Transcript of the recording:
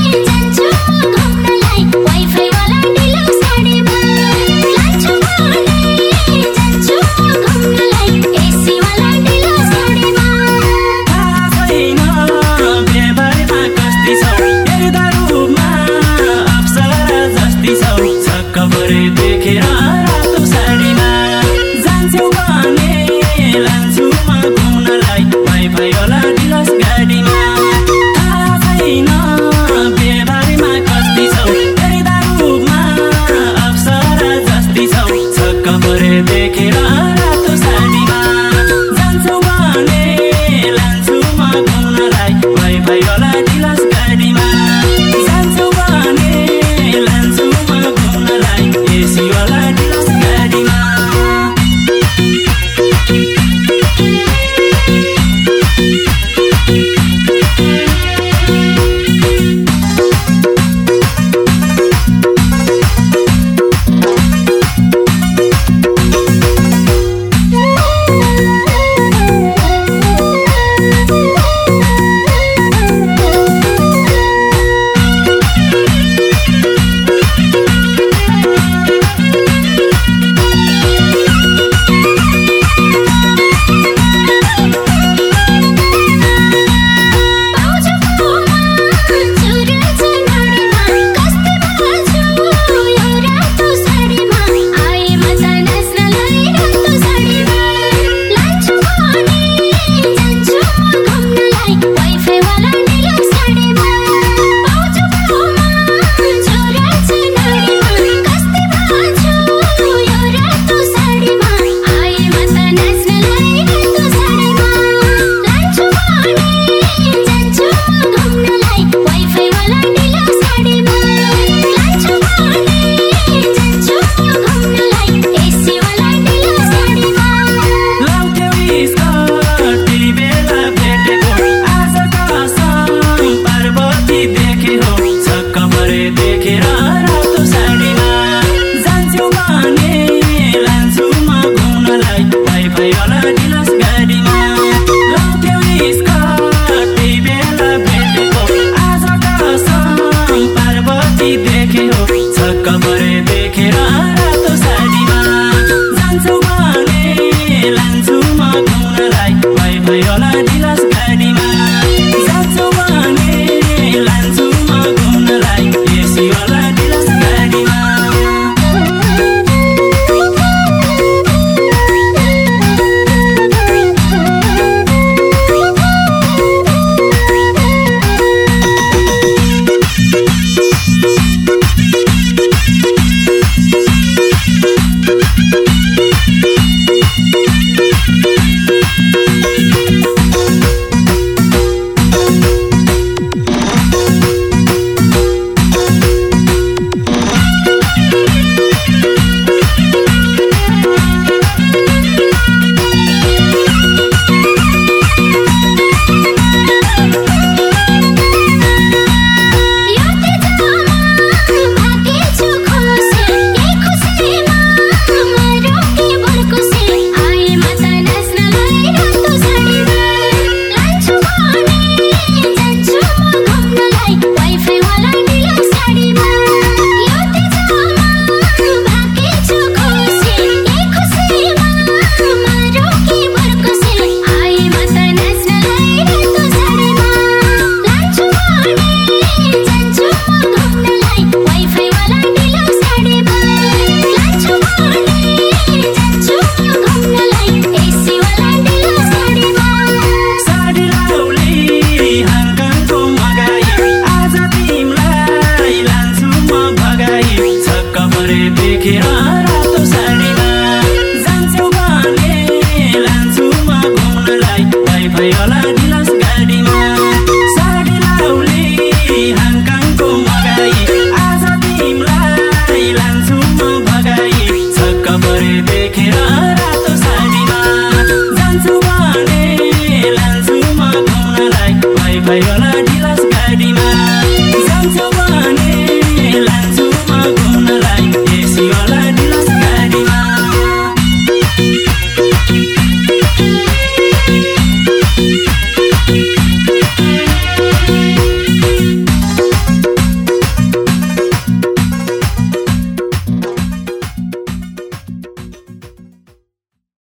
जान्छु घुम्नलाई वाइफाई कमरे देखेर रातो साडीमा जान्छु भने लान्छु म घुम्नलाई भाइ भाइ Yolun ilas gadi देखेर रातो साडीमा जान्छु होला